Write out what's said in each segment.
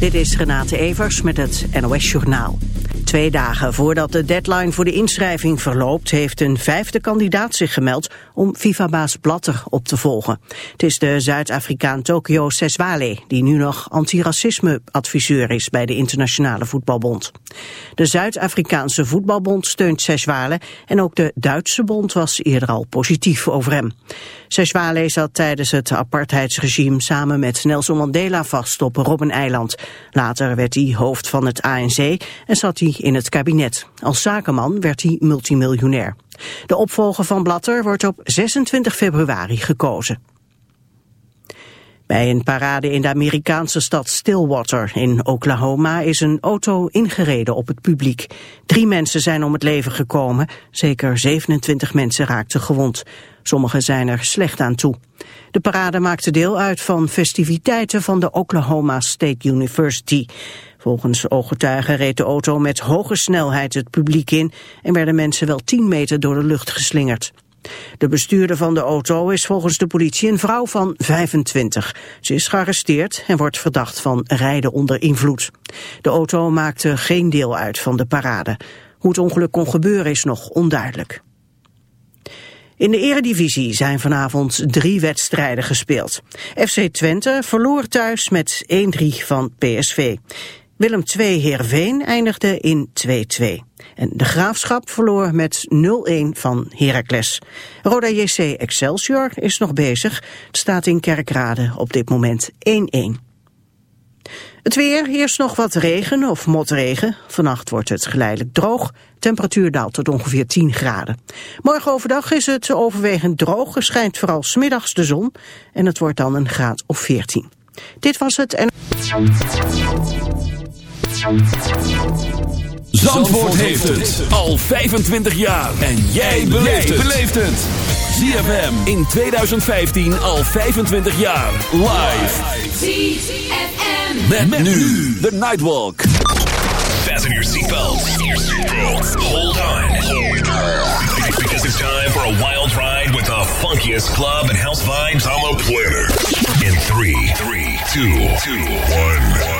Dit is Renate Evers met het NOS Journaal. Twee dagen voordat de deadline voor de inschrijving verloopt... heeft een vijfde kandidaat zich gemeld om FIFA-baas Blatter op te volgen. Het is de Zuid-Afrikaan Tokyo Seswale... die nu nog antiracisme-adviseur is bij de Internationale Voetbalbond. De Zuid-Afrikaanse Voetbalbond steunt Seswale... en ook de Duitse bond was eerder al positief over hem. Seswale zat tijdens het apartheidsregime samen met Nelson Mandela vast op Robben-eiland. Later werd hij hoofd van het ANC en zat hij in het kabinet. Als zakenman werd hij multimiljonair. De opvolger van Blatter wordt op 26 februari gekozen. Bij een parade in de Amerikaanse stad Stillwater in Oklahoma is een auto ingereden op het publiek. Drie mensen zijn om het leven gekomen, zeker 27 mensen raakten gewond. Sommigen zijn er slecht aan toe. De parade maakte deel uit van festiviteiten van de Oklahoma State University. Volgens ooggetuigen reed de auto met hoge snelheid het publiek in en werden mensen wel 10 meter door de lucht geslingerd. De bestuurder van de auto is volgens de politie een vrouw van 25. Ze is gearresteerd en wordt verdacht van rijden onder invloed. De auto maakte geen deel uit van de parade. Hoe het ongeluk kon gebeuren is nog onduidelijk. In de eredivisie zijn vanavond drie wedstrijden gespeeld. FC Twente verloor thuis met 1-3 van PSV. Willem II Heerenveen eindigde in 2-2. En de Graafschap verloor met 0-1 van Heracles. Roda JC Excelsior is nog bezig. Het staat in Kerkrade op dit moment 1-1. Het weer, eerst nog wat regen of motregen. Vannacht wordt het geleidelijk droog. Temperatuur daalt tot ongeveer 10 graden. Morgen overdag is het overwegend droog. Er schijnt vooral smiddags de zon. En het wordt dan een graad of 14. Dit was het en... Zandvoort heeft het al 25 jaar. En jij beleeft het. ZFM in 2015 al 25 jaar. Live. ZFM. Met, met nu de Nightwalk. Fasten your seatbelts. Hold on. Because it's time for a wild ride with the funkiest club and house vibes on the planet. In 3, 3, 2, 2, 1, 1.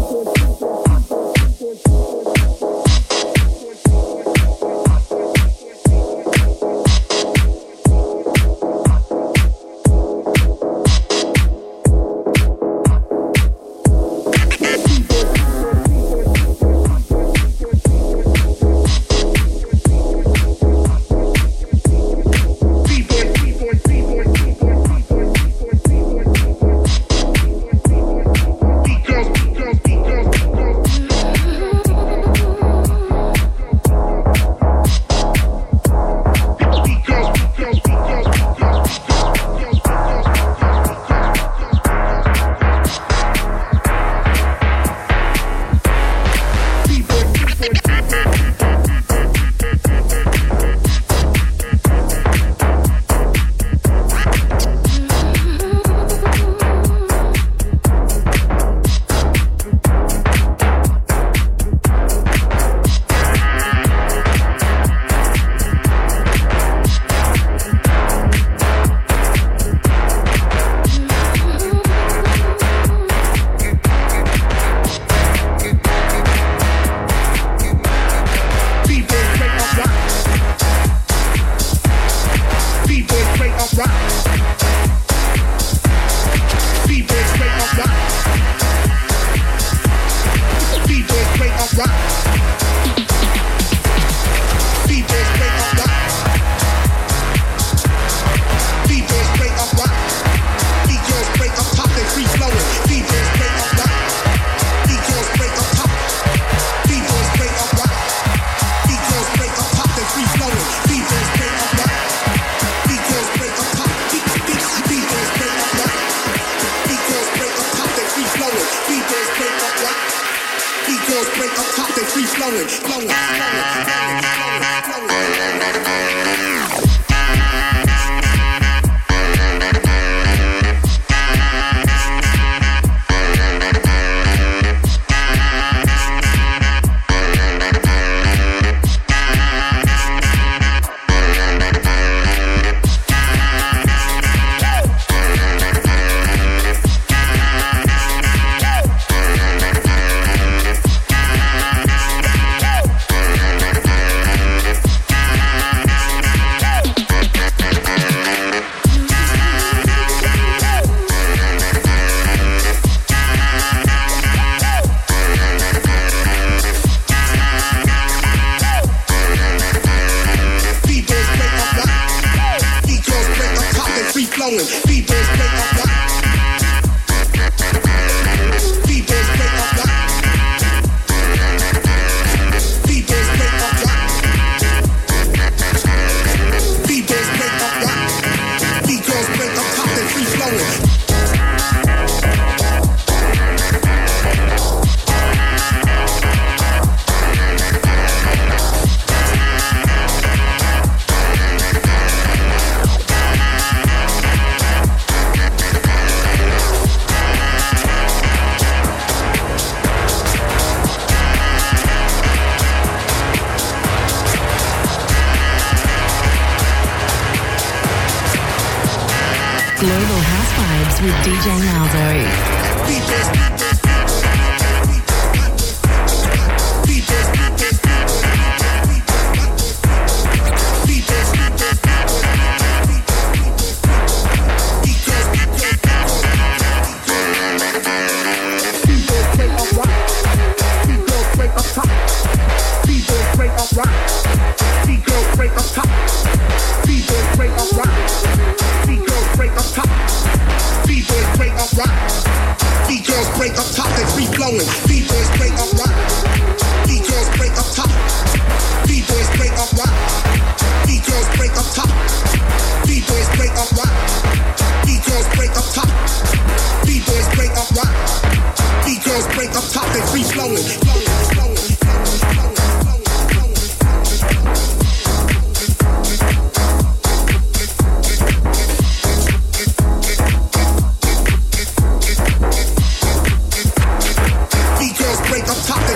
flowing. Deep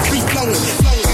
flowing, flowing, flowing,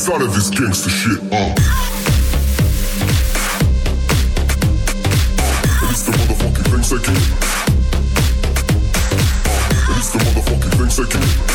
That's all of this gangster shit, uh. the motherfucking things I can. It's the motherfucking things I can.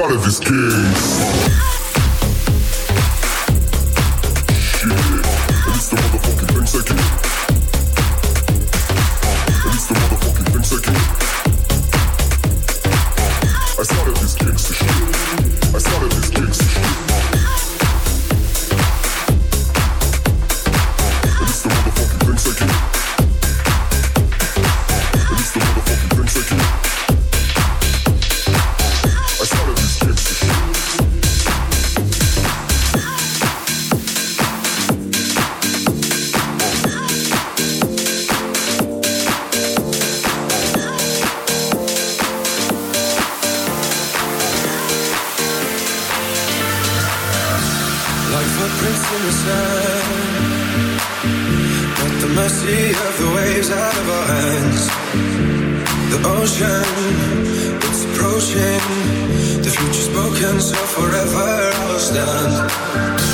out of his cage. stand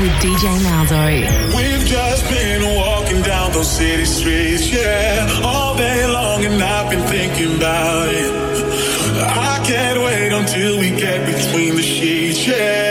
with DJ Malzo. We've just been walking down those city streets, yeah, all day long, and I've been thinking about it. I can't wait until we get between the sheets, yeah.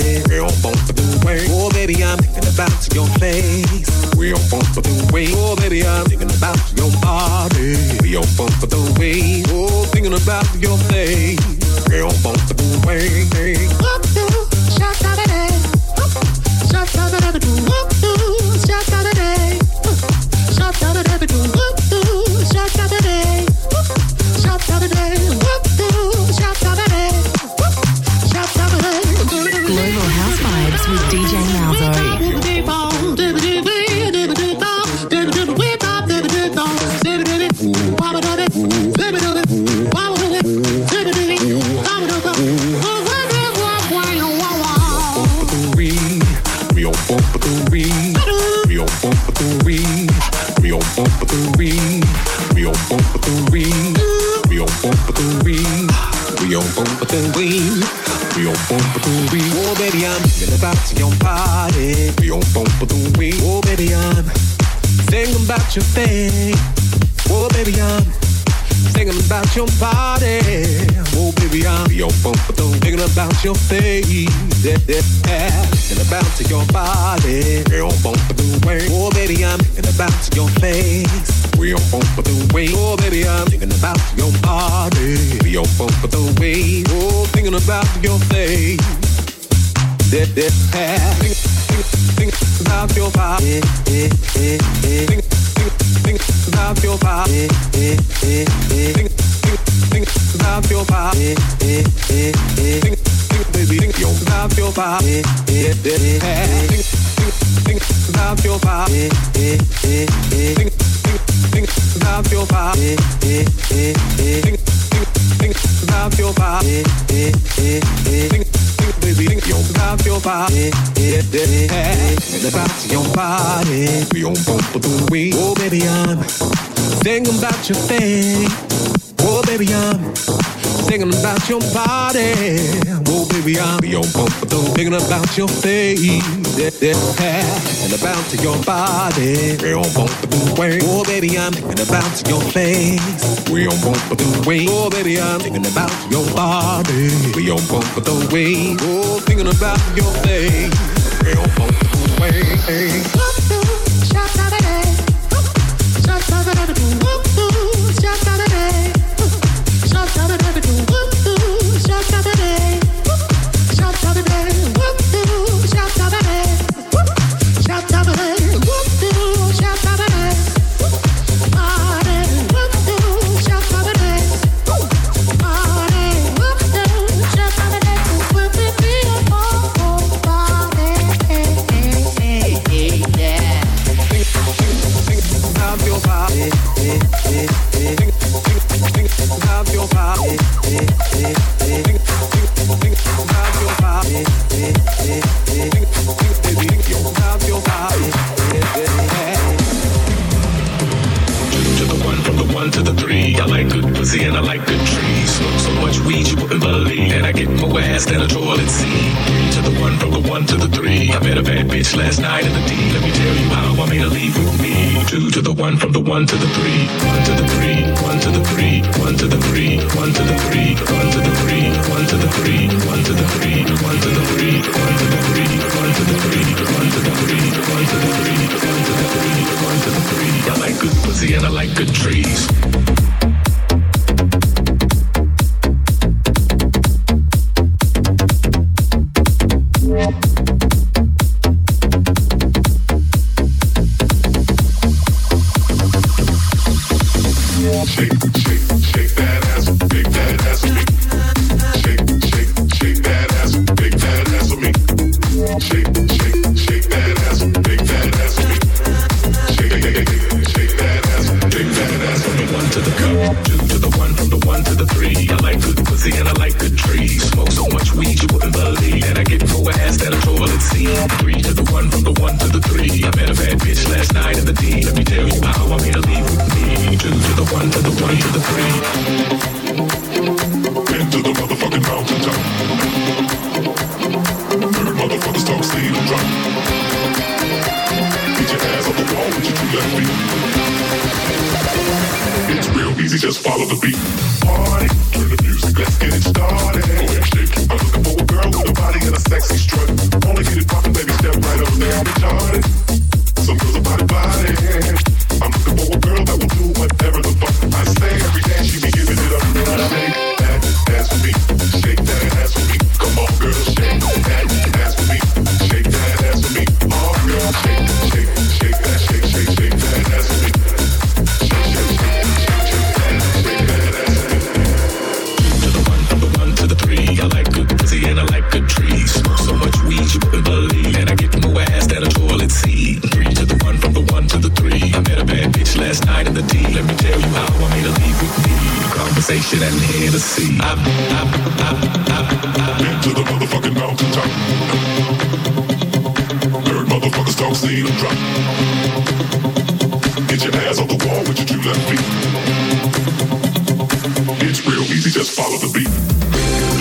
Body. Oh baby, I'm thinking about your face. We on bump for the way. Oh baby, I'm thinking about your body. We on bump for the way. Oh, thinking about your face. Global Oh baby, I'm about your body. Oh baby, I'm thinking about your. Oh baby, I'm about your body. Oh baby, I'm thinking about your face. Thinking about your body. Oh baby, I'm thinking about your face. Oh baby, I'm thinking about your body. Oh, thinking about your face. Yeah, yeah, yeah. Think, think, think about your body. Yeah, yeah, yeah. Think, think, think about your body. Eh, eh, think, think, think about your body. Yeah. Think, think, baby, think about your body. Yeah, yeah, yeah. Think, think, think about your body. Think, think, think about your body. Yeah, yeah, yeah. Eh. Think, think, think about your body. Eh, eh, think, think, baby, think about your body. Yeah, yeah, yeah. Think about your body. Oh, baby, I'm thinking about your thing. Oh, baby, I'm thinking about your body. Oh, baby, I'm thinking about your face thinking about your body. We don't want the blue way. Oh, baby, I'm thinking about your face. We don't want the blue way. Oh, baby, I'm thinking about your body. We don't want the blue way. Oh, thinking about your face. We don't want the blue way. Shots of day. Shots of day. Ass than a toilet seat. To the one, from the one to the three. I met a bad bitch last night in the D. Let me tell you how I made her leave with me. Two to the one, from the one to the three. One to the three, one to the three, one to the three, one to the three, one to the three, one to the three, one to the three, one to the three, one to the three, one to the three, one to the three, one to the three, one to the three, one to the three. I like good pussy and I like good trees. Conversation and Hennessy. I, I, I, I, I, Into the motherfucking mountaintop. Heard motherfuckers talk, see them drop. Get your ass off the wall with your two left feet. It's real easy, just follow the beat.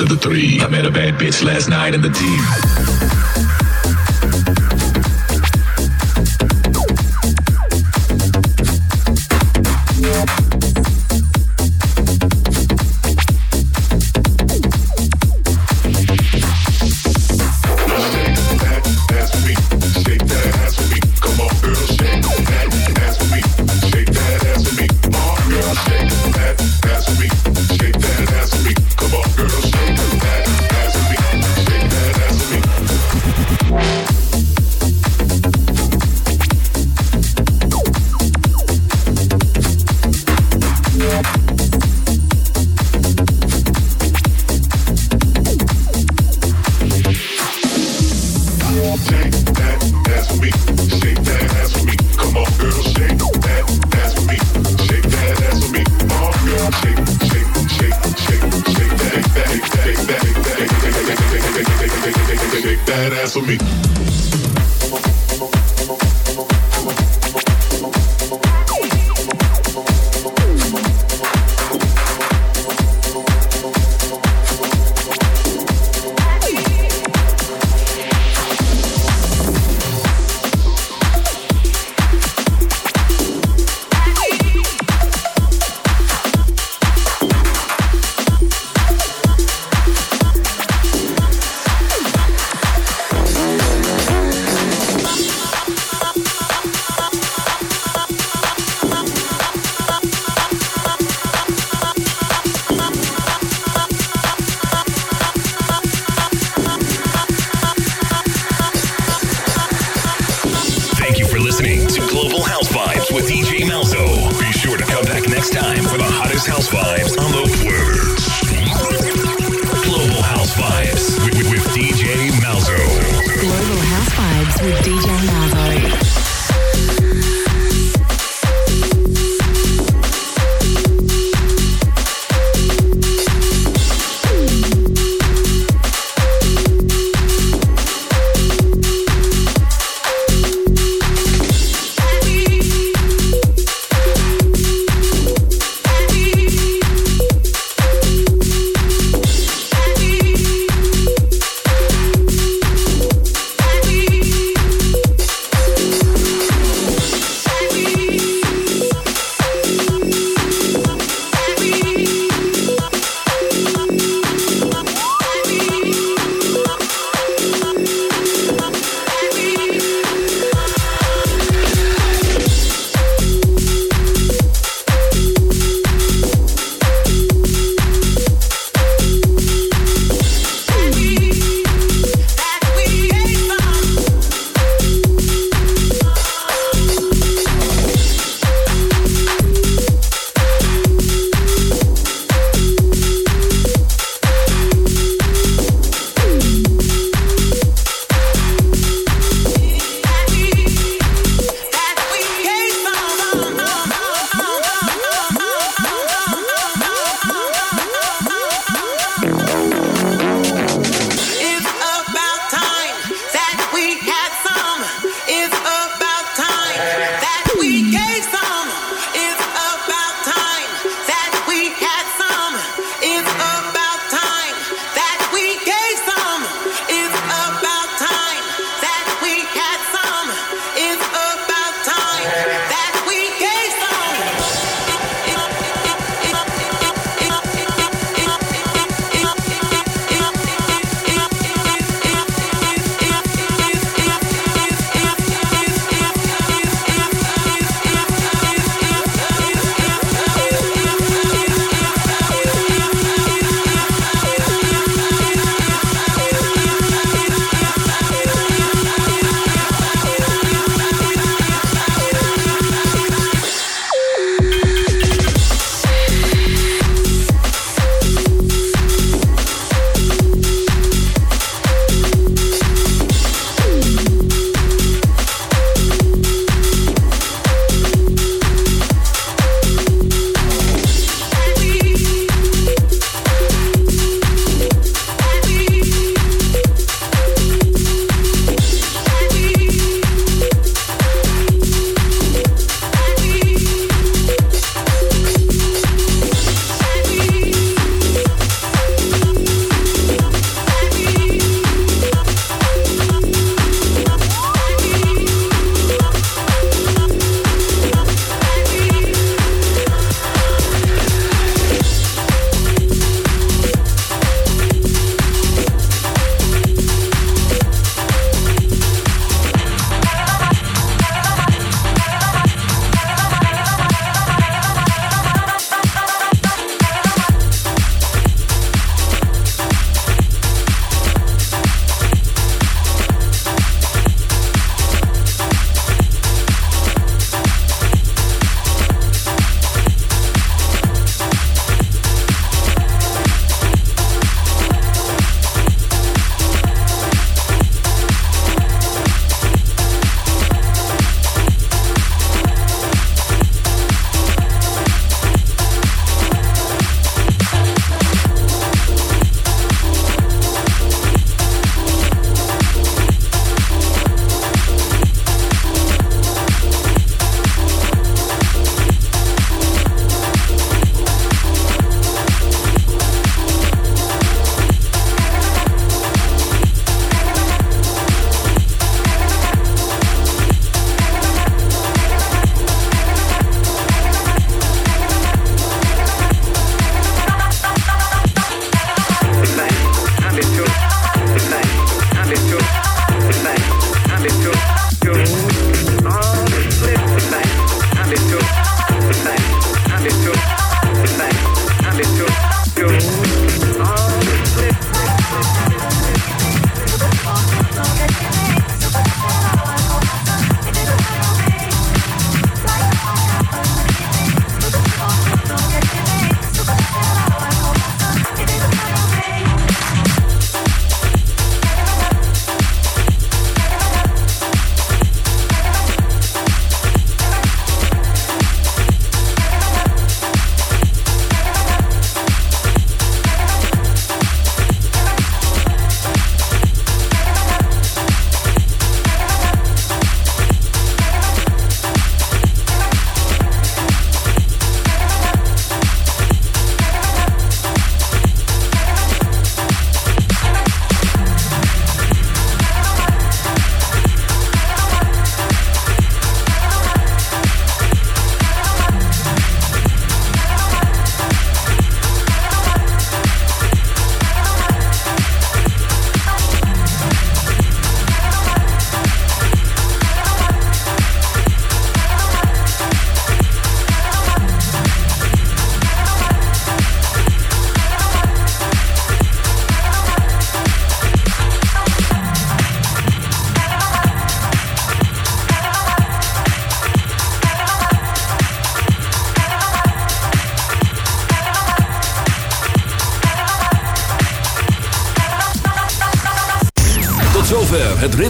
To the three. I met a bad bitch last night in the D. Take that ass for me.